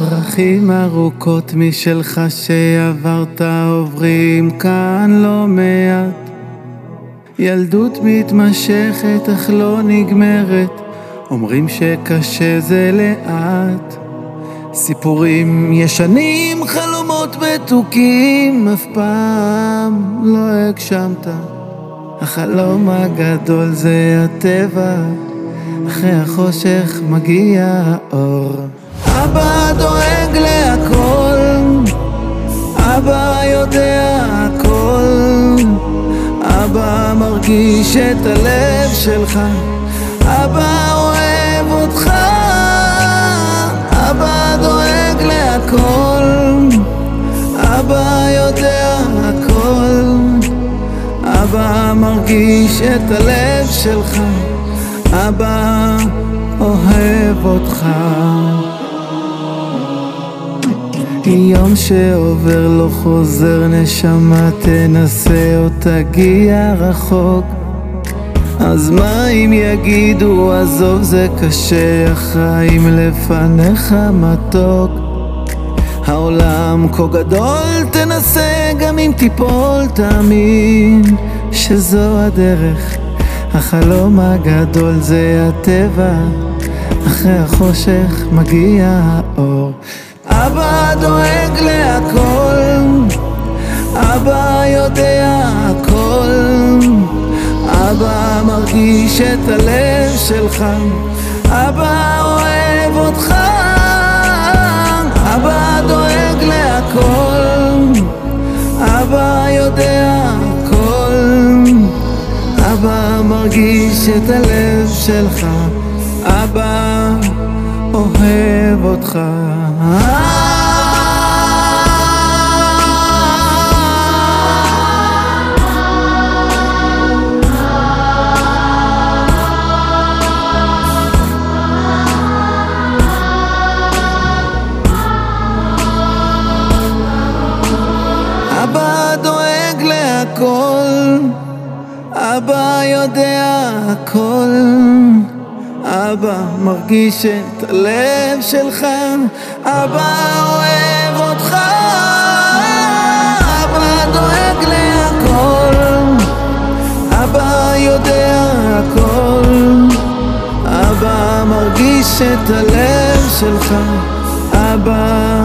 דרכים ארוכות משלך שעברת עוברים כאן לא מעט. ילדות מתמשכת אך לא נגמרת אומרים שקשה זה לאט. סיפורים ישנים, חלומות מתוקים אף פעם לא הגשמת. החלום הגדול זה הטבע אחרי החושך מגיע האור. אבא יודע הכל, אבא מרגיש את הלב שלך, אבא אוהב אותך, אבא דואג להכל, אבא יודע הכל, אבא מרגיש את הלב שלך, אבא אוהב אותך. יום שעובר לא חוזר נשמה תנסה או תגיע רחוק. אז מה אם יגידו עזוב זה קשה החיים לפניך מתוק. העולם כה גדול תנסה גם אם תיפול תאמין שזו הדרך. החלום הגדול זה הטבע אחרי החושך מגיע האור אבא דואג להכל, אבא יודע הכל, אבא מרגיש את הלב שלך, אבא אוהב אותך, אבא דואג להכל, אבא יודע הכל, אבא מרגיש את הלב שלך, אבא אוהב אותך אבא דואג להכל, אבא יודע הכל אבא מרגיש את הלב שלך, אבא אוהב אותך, אבא דואג להכל, אבא יודע הכל, אבא מרגיש את הלב שלך, אבא